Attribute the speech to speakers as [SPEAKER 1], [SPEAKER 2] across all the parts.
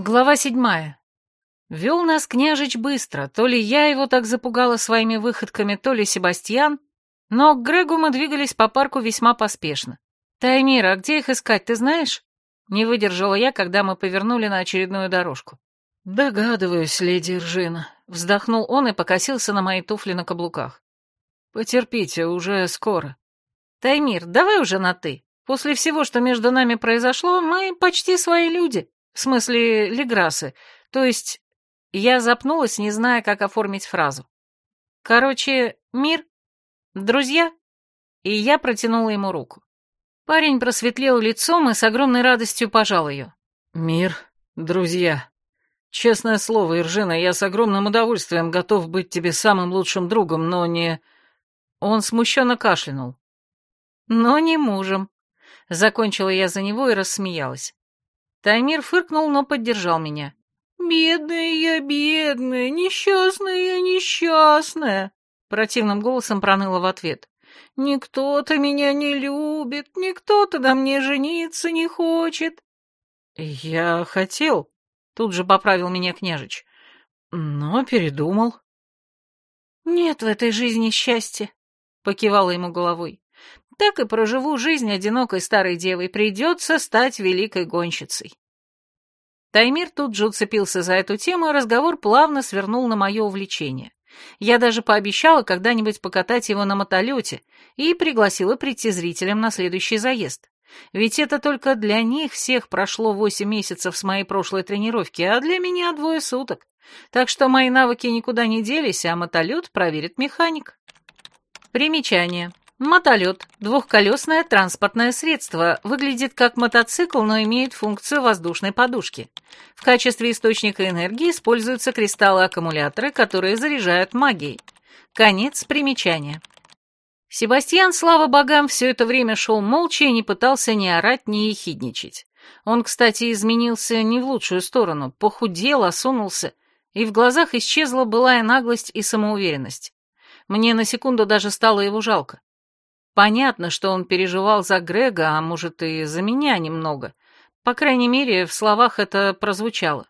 [SPEAKER 1] Глава седьмая. Вел нас княжич быстро, то ли я его так запугала своими выходками, то ли Себастьян, но к Грегу мы двигались по парку весьма поспешно. «Таймира, а где их искать, ты знаешь?» Не выдержала я, когда мы повернули на очередную дорожку. «Догадываюсь, леди Ржина», — вздохнул он и покосился на мои туфли на каблуках. «Потерпите, уже скоро». «Таймир, давай уже на «ты». После всего, что между нами произошло, мы почти свои люди. В смысле, леграсы. То есть, я запнулась, не зная, как оформить фразу. Короче, мир, друзья. И я протянула ему руку. Парень просветлел лицом и с огромной радостью пожал ее. «Мир, друзья. Честное слово, Иржина, я с огромным удовольствием готов быть тебе самым лучшим другом, но не...» Он смущенно кашлянул. «Но не мужем». Закончила я за него и рассмеялась. Таймир фыркнул, но поддержал меня. «Бедная я, бедная, несчастная я, несчастная!» Противным голосом проныла в ответ. «Никто-то меня не любит, никто-то на мне жениться не хочет». «Я хотел», — тут же поправил меня княжич, — «но передумал». «Нет в этой жизни счастья», — покивала ему головой. Так и проживу жизнь одинокой старой девой, придется стать великой гонщицей. Таймир тут же уцепился за эту тему, и разговор плавно свернул на мое увлечение. Я даже пообещала когда-нибудь покатать его на мотолете и пригласила прийти зрителям на следующий заезд. Ведь это только для них всех прошло восемь месяцев с моей прошлой тренировки, а для меня двое суток. Так что мои навыки никуда не делись, а мотолет проверит механик. Примечание. Мотолет – двухколесное транспортное средство, выглядит как мотоцикл, но имеет функцию воздушной подушки. В качестве источника энергии используются кристаллы-аккумуляторы, которые заряжают магией. Конец примечания. Себастьян, слава богам, все это время шел молча и не пытался ни орать, ни ехидничать. Он, кстати, изменился не в лучшую сторону, похудел, осунулся, и в глазах исчезла былая наглость и самоуверенность. Мне на секунду даже стало его жалко. Понятно, что он переживал за Грега, а может и за меня немного. По крайней мере, в словах это прозвучало.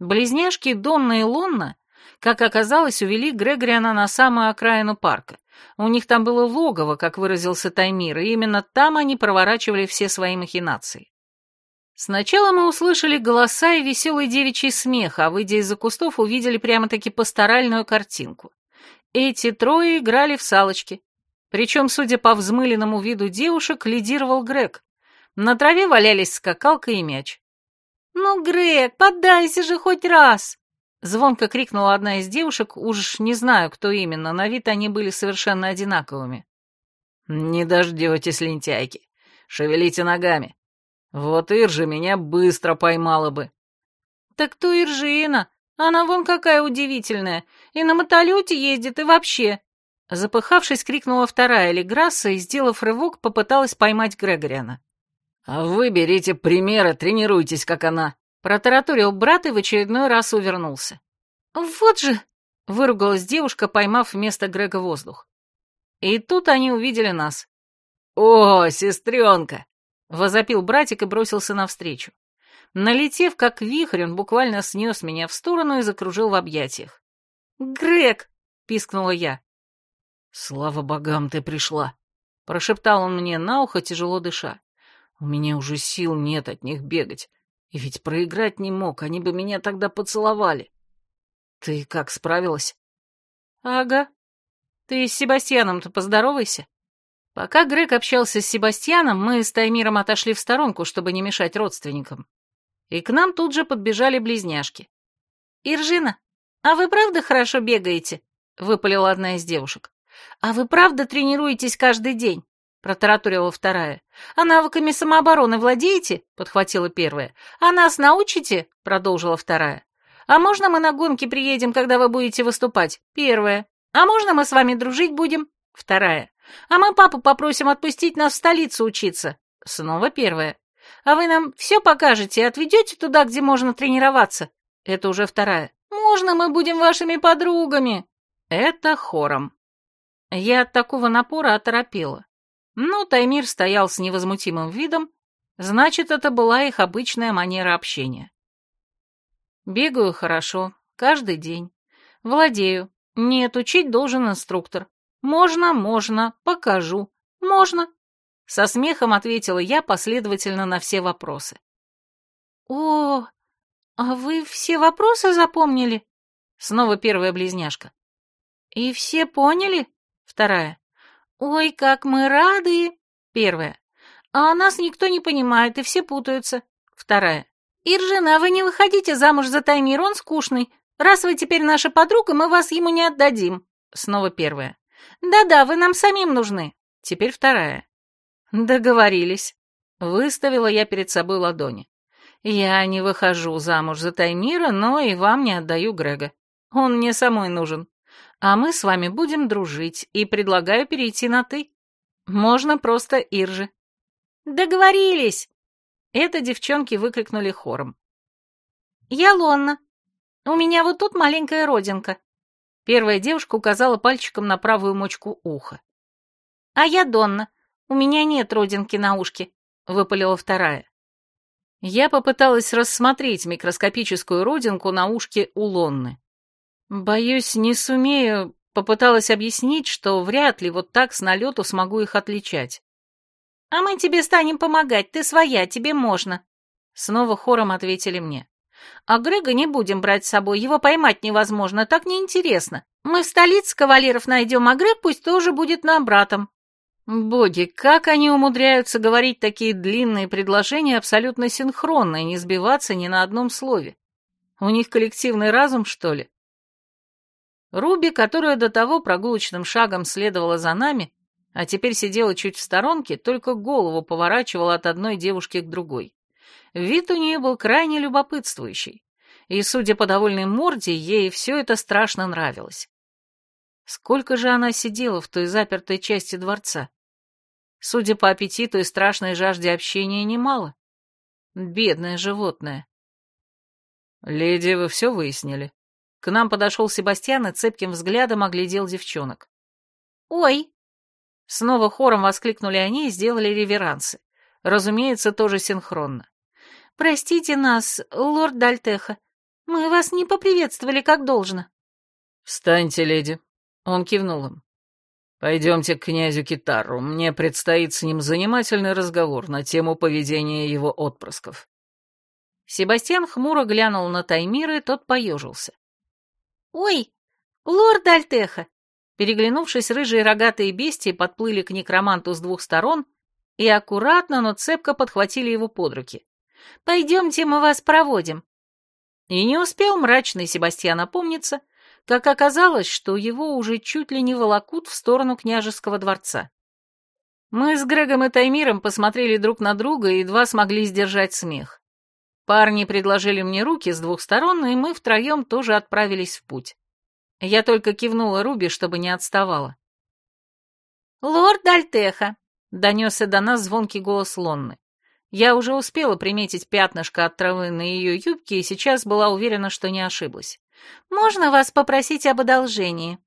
[SPEAKER 1] Близняшки Донна и Лонна, как оказалось, увели Грегориана на самую окраину парка. У них там было логово, как выразился Таймир, и именно там они проворачивали все свои махинации. Сначала мы услышали голоса и веселый девичий смех, а выйдя из-за кустов, увидели прямо-таки пасторальную картинку. Эти трое играли в салочки. Причем, судя по взмыленному виду девушек, лидировал Грег. На траве валялись скакалка и мяч. «Ну, Грег, поддайся же хоть раз!» Звонко крикнула одна из девушек, уж не знаю, кто именно, на вид они были совершенно одинаковыми. «Не дождетесь, лентяйки. Шевелите ногами. Вот Иржа меня быстро поймала бы». «Так то Иржина. Она вон какая удивительная. И на мотолете ездит, и вообще. Запыхавшись, крикнула вторая Леграсса и, сделав рывок, попыталась поймать Грегориана. «А вы берите примеры, тренируйтесь, как она!» Протараторил брат и в очередной раз увернулся. «Вот же!» — выругалась девушка, поймав вместо Грега воздух. И тут они увидели нас. «О, сестренка!» — возопил братик и бросился навстречу. Налетев, как вихрь, он буквально снес меня в сторону и закружил в объятиях. «Грег!» — пискнула я. «Слава богам, ты пришла!» — прошептал он мне на ухо, тяжело дыша. «У меня уже сил нет от них бегать. И ведь проиграть не мог, они бы меня тогда поцеловали. Ты как, справилась?» «Ага. Ты с Себастьяном-то поздоровайся». Пока Грег общался с Себастьяном, мы с Таймиром отошли в сторонку, чтобы не мешать родственникам. И к нам тут же подбежали близняшки. «Иржина, а вы правда хорошо бегаете?» — выпалила одна из девушек. «А вы правда тренируетесь каждый день?» — протараторила вторая. «А навыками самообороны владеете?» — подхватила первая. «А нас научите?» — продолжила вторая. «А можно мы на гонки приедем, когда вы будете выступать?» Первая. «А можно мы с вами дружить будем?» Вторая. «А мы папу попросим отпустить нас в столицу учиться?» Снова первая. «А вы нам все покажете и отведете туда, где можно тренироваться?» Это уже вторая. «Можно мы будем вашими подругами?» Это хором. Я от такого напора оторопела. Но Таймир стоял с невозмутимым видом, значит, это была их обычная манера общения. Бегаю хорошо, каждый день. Владею. Нет, учить должен инструктор. Можно, можно, покажу. Можно. Со смехом ответила я последовательно на все вопросы. О, а вы все вопросы запомнили? Снова первая близняшка. И все поняли? Вторая. Ой, как мы рады. Первая. А нас никто не понимает, и все путаются. Вторая. Иржина, вы не выходите замуж за Таймир, он скучный. Раз вы теперь наша подруга, мы вас ему не отдадим. Снова первая. Да-да, вы нам самим нужны. Теперь вторая. Договорились. Выставила я перед собой ладони. Я не выхожу замуж за Таймира, но и вам не отдаю Грега. Он мне самой нужен. А мы с вами будем дружить, и предлагаю перейти на «ты». Можно просто Иржи. Договорились! Это девчонки выкрикнули хором. Я Лонна. У меня вот тут маленькая родинка. Первая девушка указала пальчиком на правую мочку уха. А я Донна. У меня нет родинки на ушке, выпалила вторая. Я попыталась рассмотреть микроскопическую родинку на ушке у Лонны. Боюсь, не сумею, попыталась объяснить, что вряд ли вот так с налету смогу их отличать. «А мы тебе станем помогать, ты своя, тебе можно», — снова хором ответили мне. «А Грега не будем брать с собой, его поймать невозможно, так неинтересно. Мы в столице кавалеров найдем, а Грег пусть тоже будет нам братом». Боги, как они умудряются говорить такие длинные предложения абсолютно синхронно и не сбиваться ни на одном слове? У них коллективный разум, что ли? Руби, которая до того прогулочным шагом следовала за нами, а теперь сидела чуть в сторонке, только голову поворачивала от одной девушки к другой. Вид у нее был крайне любопытствующий, и, судя по довольной морде, ей все это страшно нравилось. Сколько же она сидела в той запертой части дворца? Судя по аппетиту и страшной жажде общения, немало. Бедное животное. «Леди, вы все выяснили?» К нам подошел Себастьян и цепким взглядом оглядел девчонок. «Ой!» Снова хором воскликнули они и сделали реверансы. Разумеется, тоже синхронно. «Простите нас, лорд Дальтеха. Мы вас не поприветствовали как должно».
[SPEAKER 2] «Встаньте, леди». Он кивнул им. «Пойдемте к князю Китару. Мне предстоит с ним занимательный разговор на тему поведения его отпрысков».
[SPEAKER 1] Себастьян хмуро глянул на Таймира, и тот поежился. «Ой, лорд Альтеха!» Переглянувшись, рыжие рогатые бестии подплыли к некроманту с двух сторон и аккуратно, но цепко подхватили его под руки. «Пойдемте, мы вас проводим». И не успел мрачный Себастьян опомниться, как оказалось, что его уже чуть ли не волокут в сторону княжеского дворца. Мы с Грегом и Таймиром посмотрели друг на друга и едва смогли сдержать смех. Парни предложили мне руки с двух сторон, и мы втроем тоже отправились в путь. Я только кивнула Руби, чтобы не отставала. «Лорд Дальтеха!» — донесся до нас звонкий голос Лонны. Я уже успела приметить пятнышко от травы на ее юбке и сейчас была уверена, что не ошиблась. «Можно вас попросить об одолжении?»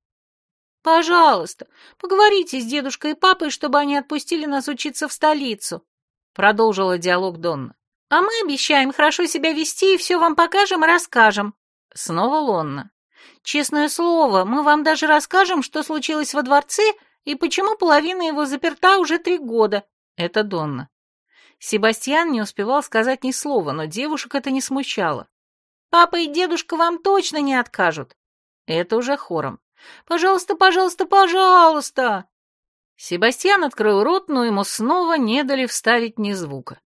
[SPEAKER 1] «Пожалуйста, поговорите с дедушкой и папой, чтобы они отпустили нас учиться в столицу», — продолжила диалог Донна. «А мы обещаем хорошо себя вести и все вам покажем и расскажем». Снова Лонна. «Честное слово, мы вам даже расскажем, что случилось во дворце и почему половина его заперта уже три года». Это Донна. Себастьян не успевал сказать ни слова, но девушек это не смущало. «Папа и дедушка вам точно не откажут». Это уже хором. «Пожалуйста, пожалуйста, пожалуйста!» Себастьян открыл рот, но ему снова не дали вставить ни звука.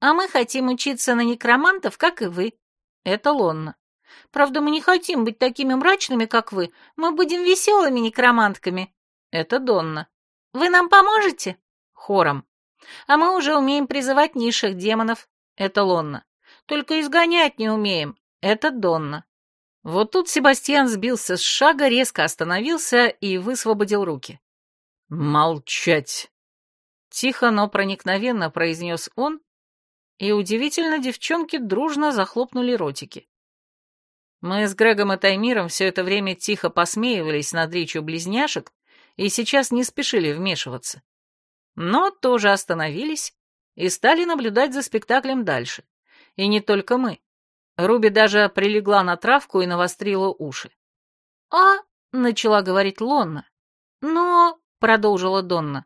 [SPEAKER 1] А мы хотим учиться на некромантов, как и вы. Это Лонна. Правда, мы не хотим быть такими мрачными, как вы. Мы будем веселыми некромантками. Это Донна. Вы нам поможете? Хором. А мы уже умеем призывать низших демонов. Это Лонна. Только изгонять не умеем. Это Донна. Вот тут Себастьян сбился с шага, резко остановился и высвободил руки.
[SPEAKER 2] «Молчать!»
[SPEAKER 1] Тихо, но проникновенно произнес он и удивительно, девчонки дружно захлопнули ротики. Мы с Грегом и Таймиром все это время тихо посмеивались над речью близняшек и сейчас не спешили вмешиваться. Но тоже остановились и стали наблюдать за спектаклем дальше. И не только мы. Руби даже прилегла на травку и навострила уши. «А?» — начала говорить Лонна. «Но...» — продолжила Донна.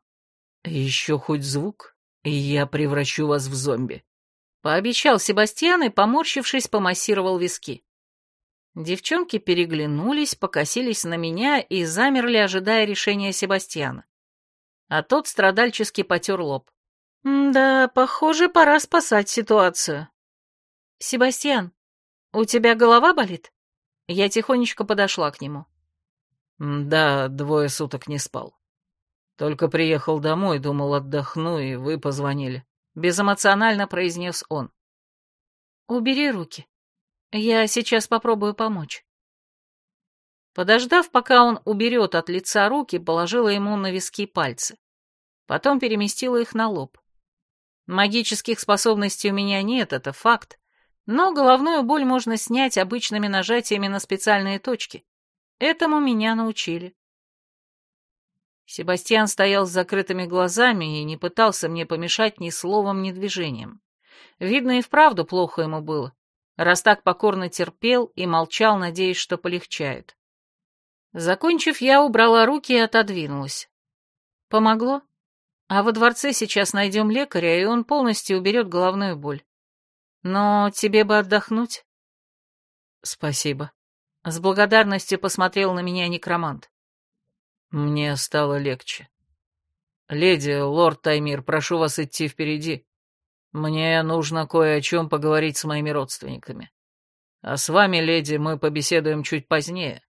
[SPEAKER 2] «Еще хоть звук, и я превращу вас в зомби», —
[SPEAKER 1] пообещал Себастьян и, поморщившись, помассировал виски. Девчонки переглянулись, покосились на меня и замерли, ожидая решения Себастьяна. А тот страдальчески потер лоб. «Да, похоже, пора спасать ситуацию». «Себастьян, у тебя голова болит?» Я тихонечко подошла к нему.
[SPEAKER 2] «Да, двое суток не спал. Только приехал домой, думал, отдохну, и вы позвонили».
[SPEAKER 1] Безэмоционально произнес он. «Убери руки. Я сейчас попробую помочь». Подождав, пока он уберет от лица руки, положила ему на виски пальцы. Потом переместила их на лоб. Магических способностей у меня нет, это факт. Но головную боль можно снять обычными нажатиями на специальные точки. Этому меня научили. Себастьян стоял с закрытыми глазами и не пытался мне помешать ни словом, ни движением. Видно, и вправду плохо ему было, раз так покорно терпел и молчал, надеясь, что полегчает. Закончив, я убрала руки и отодвинулась. Помогло? А во дворце сейчас найдем лекаря, и он полностью уберет головную боль. Но тебе бы отдохнуть.
[SPEAKER 2] Спасибо.
[SPEAKER 1] С благодарностью посмотрел на меня некромант.
[SPEAKER 2] Мне стало легче. Леди, лорд Таймир, прошу вас идти впереди. Мне нужно кое о чем поговорить с моими родственниками. А с вами, леди, мы побеседуем чуть позднее.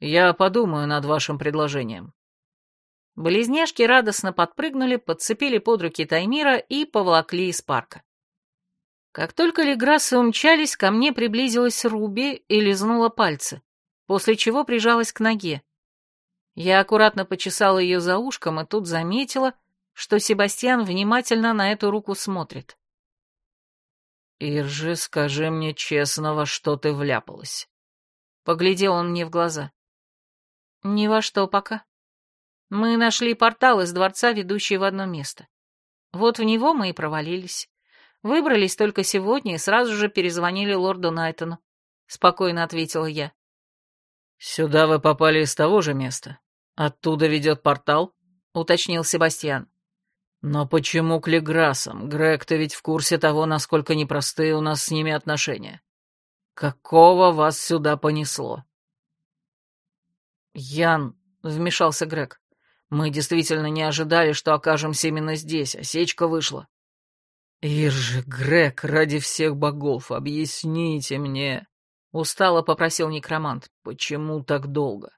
[SPEAKER 2] Я подумаю над вашим предложением.
[SPEAKER 1] Близняшки радостно подпрыгнули, подцепили под руки Таймира и поволокли из парка. Как только Леграссы умчались, ко мне приблизилась Руби и лизнула пальцы, после чего прижалась к ноге. Я аккуратно почесала ее за ушком и тут заметила, что Себастьян внимательно на эту руку смотрит.
[SPEAKER 2] «Иржи, скажи мне честно, во что ты вляпалась?»
[SPEAKER 1] Поглядел он мне в глаза. «Ни во что пока. Мы нашли портал из дворца, ведущий в одно место. Вот в него мы и провалились. Выбрались только сегодня и сразу же перезвонили лорду Найтону. Спокойно ответила я.
[SPEAKER 2] «Сюда вы попали из того же места? Оттуда ведет портал?» — уточнил Себастьян. «Но почему к Леграсам? Грег, ты ведь в курсе того, насколько непростые у нас с ними отношения. Какого вас сюда понесло?»
[SPEAKER 1] «Ян», — вмешался Грег, — «мы действительно не ожидали, что окажемся именно здесь, осечка вышла.
[SPEAKER 2] «Иржи, Грег, ради всех богов, объясните мне!» Устало попросил некромант. «Почему так долго?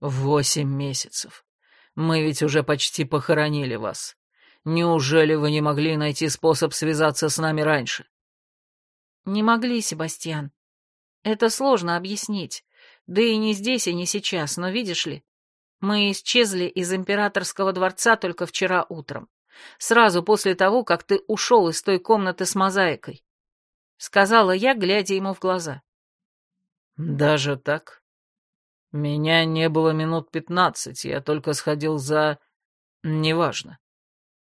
[SPEAKER 2] Восемь месяцев. Мы ведь уже почти похоронили вас. Неужели вы не могли найти способ связаться с нами раньше?»
[SPEAKER 1] «Не могли, Себастьян. Это сложно объяснить. Да и не здесь, и не сейчас, но видишь ли, мы исчезли из императорского дворца только вчера утром сразу после того, как ты ушел из той комнаты с мозаикой», — сказала я, глядя ему в глаза.
[SPEAKER 2] «Даже так? Меня не было минут пятнадцать, я только сходил за... неважно.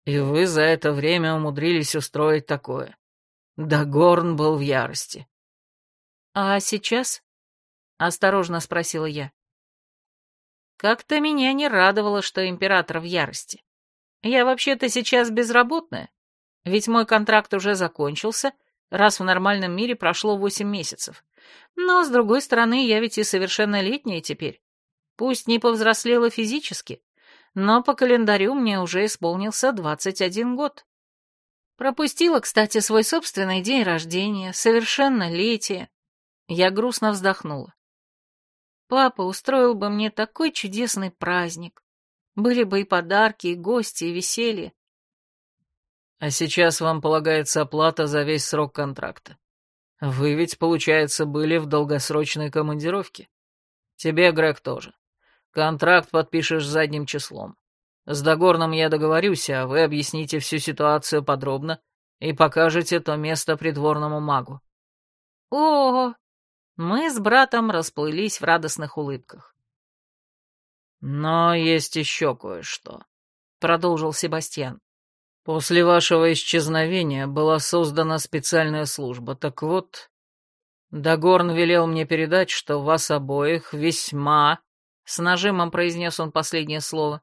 [SPEAKER 2] И вы за это время умудрились устроить такое. Да Горн был в ярости».
[SPEAKER 1] «А сейчас?» — осторожно спросила я. Как-то меня не радовало, что император в ярости. Я вообще-то сейчас безработная, ведь мой контракт уже закончился, раз в нормальном мире прошло восемь месяцев. Но, с другой стороны, я ведь и совершеннолетняя теперь. Пусть не повзрослела физически, но по календарю мне уже исполнился двадцать один год. Пропустила, кстати, свой собственный день рождения, совершеннолетие. Я грустно вздохнула. Папа устроил бы мне такой чудесный праздник. Были бы и подарки, и гости, и веселье.
[SPEAKER 2] А сейчас вам полагается оплата за весь срок контракта. Вы ведь, получается, были в долгосрочной командировке. Тебе, Грег, тоже. Контракт подпишешь задним числом. С Догорном я договорюсь, а вы объясните всю ситуацию подробно и покажете то место придворному магу.
[SPEAKER 1] О, мы с братом расплылись в радостных улыбках.
[SPEAKER 2] «Но есть еще кое-что», — продолжил Себастьян. «После вашего исчезновения была создана специальная служба, так вот, Дагорн велел мне передать, что вас обоих весьма, с нажимом произнес он последнее слово,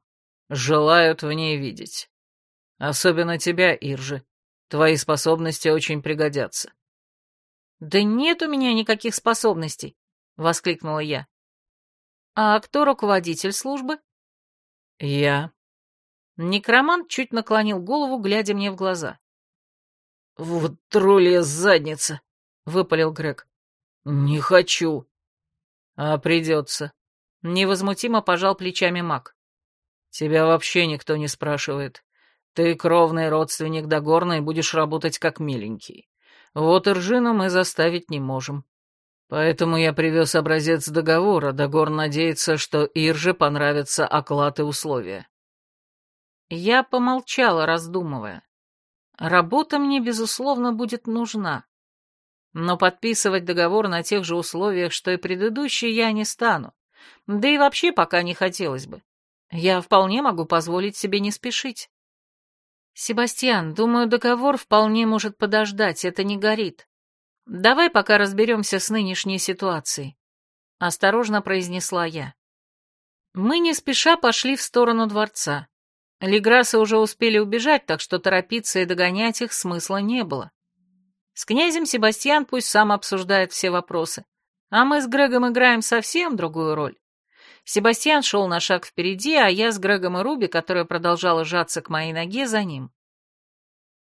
[SPEAKER 2] желают в ней видеть. Особенно тебя, Иржи. Твои способности очень пригодятся.
[SPEAKER 1] Да нет у меня никаких способностей, воскликнула я. А кто руководитель службы?
[SPEAKER 2] Я.
[SPEAKER 1] Некромант чуть наклонил голову, глядя мне в глаза.
[SPEAKER 2] «Вот троллья задница!» — выпалил Грег. «Не хочу». «А придется». Невозмутимо пожал плечами маг. «Тебя вообще никто не спрашивает. Ты кровный родственник Дагорна и будешь работать как миленький. Вот Иржину мы заставить не можем. Поэтому я привез образец договора. Дагорн надеется, что Ирже понравятся оклад и условия».
[SPEAKER 1] Я помолчала, раздумывая. Работа мне, безусловно, будет нужна. Но подписывать договор на тех же условиях, что и предыдущий, я не стану. Да и вообще пока не хотелось бы. Я вполне могу позволить себе не спешить. Себастьян, думаю, договор вполне может подождать, это не горит. Давай пока разберемся с нынешней ситуацией. Осторожно произнесла я. Мы не спеша пошли в сторону дворца. Леграсы уже успели убежать, так что торопиться и догонять их смысла не было. С князем Себастьян пусть сам обсуждает все вопросы, а мы с Грегом играем совсем другую роль. Себастьян шел на шаг впереди, а я с Грегом и Руби, которая продолжала сжаться к моей ноге, за ним.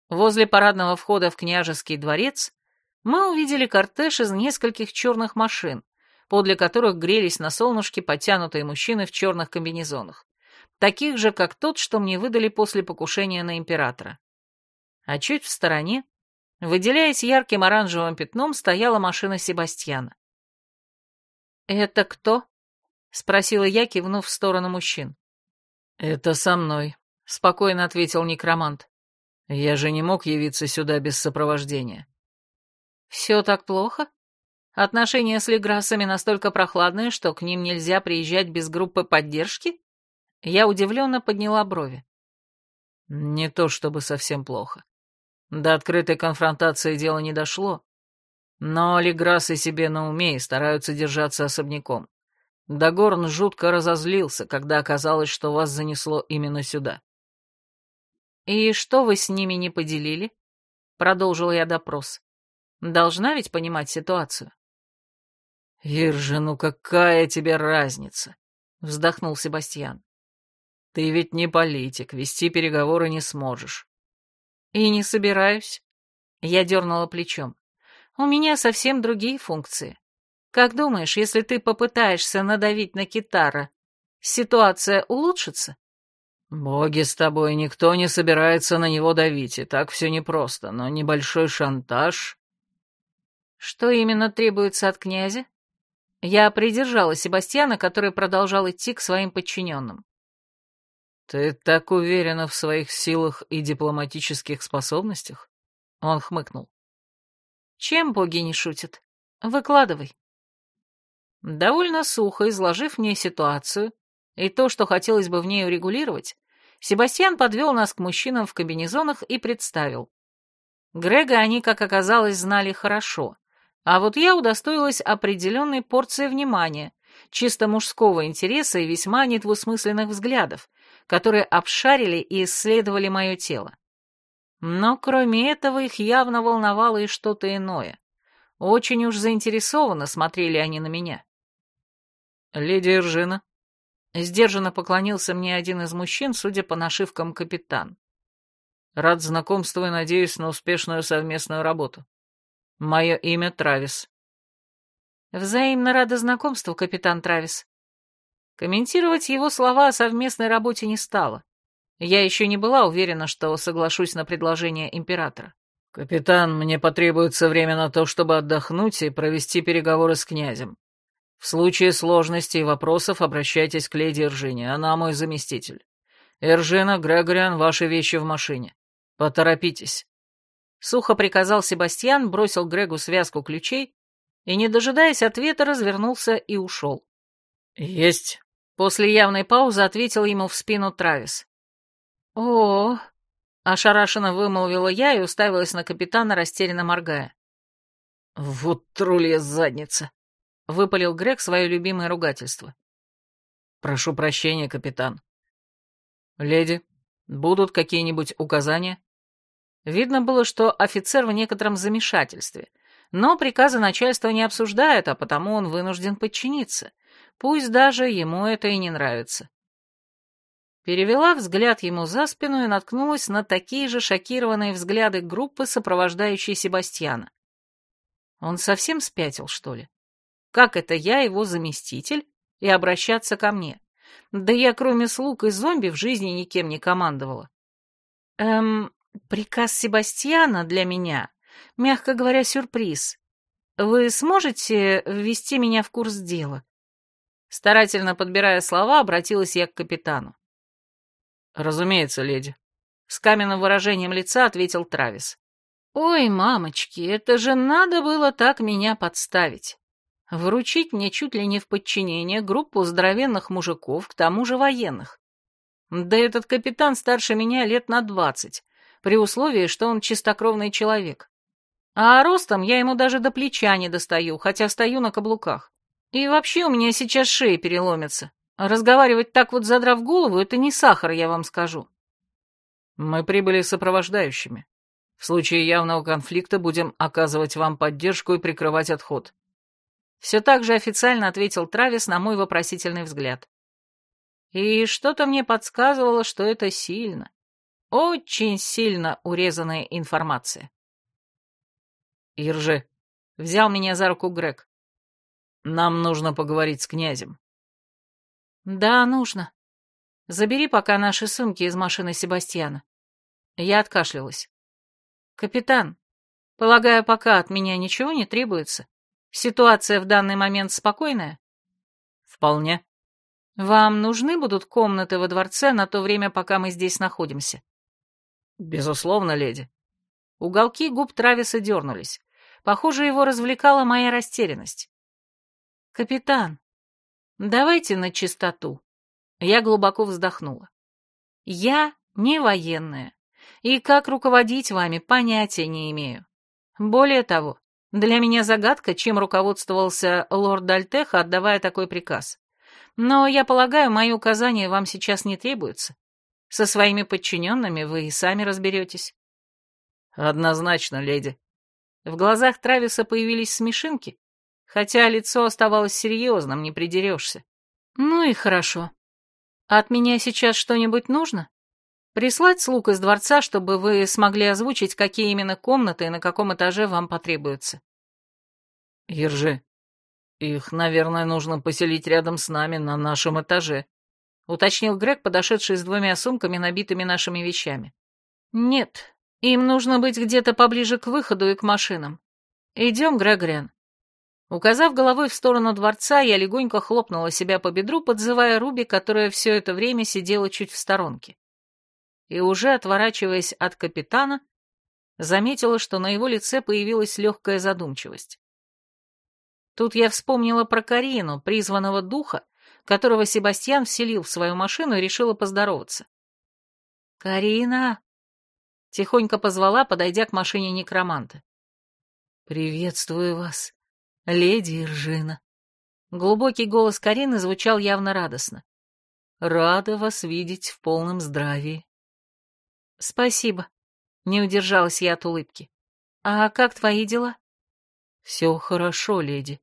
[SPEAKER 1] Возле парадного входа в княжеский дворец мы увидели кортеж из нескольких черных машин, подле которых грелись на солнышке подтянутые мужчины в черных комбинезонах, таких же, как тот, что мне выдали после покушения на императора. А чуть в стороне Выделяясь ярким оранжевым пятном, стояла машина Себастьяна. «Это кто?» — спросила я, кивнув в сторону мужчин.
[SPEAKER 2] «Это со мной», — спокойно ответил некромант. «Я же не мог явиться сюда без сопровождения».
[SPEAKER 1] «Все так плохо? Отношения с Леграсами настолько прохладные, что к ним нельзя приезжать без группы поддержки?» Я удивленно подняла брови.
[SPEAKER 2] «Не то чтобы совсем плохо. До открытой конфронтации дело не дошло. Но Леграсы себе на уме и стараются держаться особняком. Дагорн жутко разозлился, когда оказалось, что вас занесло именно сюда.
[SPEAKER 1] «И что вы с ними не поделили?» — продолжил я допрос. «Должна ведь понимать ситуацию».
[SPEAKER 2] «Иржа, ну какая тебе разница?» — вздохнул Себастьян. «Ты ведь не политик, вести переговоры не сможешь.
[SPEAKER 1] «И не собираюсь». Я дернула плечом. «У меня совсем другие функции. Как думаешь, если ты попытаешься надавить на Китара, ситуация улучшится?»
[SPEAKER 2] «Боги с тобой, никто не собирается на него давить, и так все непросто, но небольшой шантаж...»
[SPEAKER 1] «Что именно требуется от князя?» Я придержала Себастьяна, который продолжал идти к своим подчиненным.
[SPEAKER 2] «Ты так уверена в своих силах и дипломатических способностях?» Он хмыкнул.
[SPEAKER 1] «Чем боги не шутят? Выкладывай». Довольно сухо изложив мне ситуацию и то, что хотелось бы в ней урегулировать, Себастьян подвел нас к мужчинам в комбинезонах и представил. Грега они, как оказалось, знали хорошо, а вот я удостоилась определенной порции внимания, чисто мужского интереса и весьма недвусмысленных взглядов, которые обшарили и исследовали мое тело. Но кроме этого их явно волновало и что-то иное. Очень уж заинтересованно смотрели они на меня.
[SPEAKER 2] «Леди Иржина», —
[SPEAKER 1] сдержанно поклонился мне один из мужчин, судя по нашивкам капитан.
[SPEAKER 2] «Рад знакомству и надеюсь на успешную совместную работу. Мое имя Травис».
[SPEAKER 1] «Взаимно рада знакомству, капитан Травис», Комментировать его слова о совместной работе не стала. Я еще не была уверена, что соглашусь на предложение императора.
[SPEAKER 2] «Капитан, мне потребуется время на то, чтобы отдохнуть и провести переговоры с князем. В случае сложностей и вопросов обращайтесь к леди Эржине, она мой заместитель. Эржина, Грегориан, ваши вещи в машине. Поторопитесь».
[SPEAKER 1] Сухо приказал Себастьян, бросил Грегу связку ключей и, не дожидаясь ответа, развернулся и ушел.
[SPEAKER 2] «Есть»,
[SPEAKER 1] После явной паузы ответил ему в спину Травис. о ошарашенно вымолвила я и уставилась на капитана, растерянно моргая.
[SPEAKER 2] Вот троллья задница, — выпалил Грег свое любимое ругательство. Прошу прощения, капитан. Леди, будут какие-нибудь указания? Видно было, что офицер в некотором замешательстве, но приказы начальства не обсуждают, а потому он вынужден подчиниться, пусть даже ему это и не нравится. Перевела взгляд ему за спину и наткнулась на такие же шокированные взгляды группы, сопровождающей Себастьяна. Он совсем спятил, что ли? Как это я, его заместитель, и обращаться ко мне? Да я, кроме слуг и зомби, в жизни никем не командовала. Эм, приказ Себастьяна для меня, мягко говоря, сюрприз. Вы сможете ввести меня в курс дела? Старательно подбирая слова, обратилась я к капитану. «Разумеется, леди», — с каменным выражением лица ответил Травис. «Ой, мамочки, это же надо было так меня подставить. Вручить мне чуть ли не в подчинение группу здоровенных мужиков, к тому же военных. Да этот капитан старше меня лет на двадцать, при условии, что он чистокровный человек. А ростом я ему даже до плеча не достаю, хотя стою на каблуках. И вообще у меня сейчас шея переломится. Разговаривать так вот, задрав голову, это не сахар, я вам скажу. Мы прибыли сопровождающими. В случае явного конфликта будем оказывать вам поддержку и прикрывать отход. Все так же официально ответил Травис на мой вопросительный взгляд. И что-то мне подсказывало, что это сильно, очень сильно урезанная информация. Иржи, взял меня за руку Грег. Нам нужно поговорить с князем. «Да, нужно. Забери пока наши сумки из машины Себастьяна». Я откашлялась. «Капитан, полагаю, пока от меня ничего не требуется? Ситуация в данный момент спокойная?» «Вполне». «Вам нужны будут комнаты во дворце на то время, пока мы здесь находимся?» «Безусловно, леди». Уголки губ Трависа дернулись. Похоже, его развлекала моя растерянность. «Капитан, Давайте на чистоту. Я глубоко вздохнула. Я не военная, и как руководить вами понятия не имею. Более того, для меня загадка, чем руководствовался лорд Дальтеха, отдавая такой приказ. Но, я полагаю, мои указания вам сейчас не требуются. Со своими подчиненными вы и сами разберетесь. Однозначно, леди. В глазах Трависа появились смешинки, хотя лицо оставалось серьезным, не придерешься. Ну и хорошо. От меня сейчас что-нибудь нужно? Прислать слуг из дворца, чтобы вы смогли озвучить, какие именно комнаты и на каком этаже вам потребуются. Ержи, их, наверное, нужно поселить рядом с нами на нашем этаже, уточнил Грег, подошедший с двумя сумками, набитыми нашими вещами. Нет, им нужно быть где-то поближе к выходу и к машинам. Идем, Грегориан. Указав головой в сторону дворца, я легонько хлопнула себя по бедру, подзывая Руби, которая все это время сидела чуть в сторонке. И уже отворачиваясь от капитана, заметила, что на его лице появилась легкая задумчивость. Тут я вспомнила про Карину, призванного духа, которого Себастьян вселил в свою машину и решила поздороваться. «Карина!» — тихонько позвала, подойдя к машине некроманта. «Приветствую вас», леди Иржина». Глубокий голос Карины звучал явно радостно. «Рада вас видеть в полном здравии». «Спасибо», — не удержалась я от улыбки. «А как твои дела?» «Все хорошо, леди.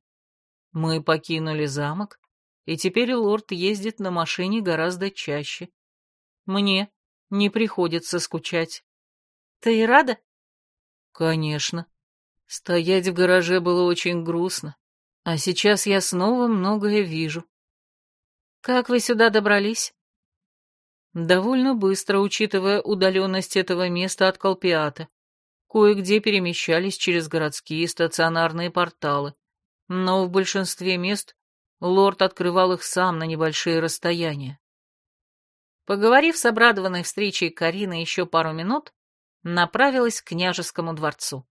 [SPEAKER 2] Мы покинули замок, и теперь лорд ездит на машине гораздо чаще. Мне не приходится скучать». «Ты рада?» «Конечно. Стоять в гараже было очень грустно, а сейчас я снова многое вижу. Как вы сюда добрались? Довольно быстро, учитывая удаленность этого места от Колпиата. Кое-где перемещались через городские стационарные порталы, но в большинстве мест лорд открывал их сам на небольшие расстояния. Поговорив с обрадованной встречей Кариной еще пару минут, направилась к княжескому дворцу.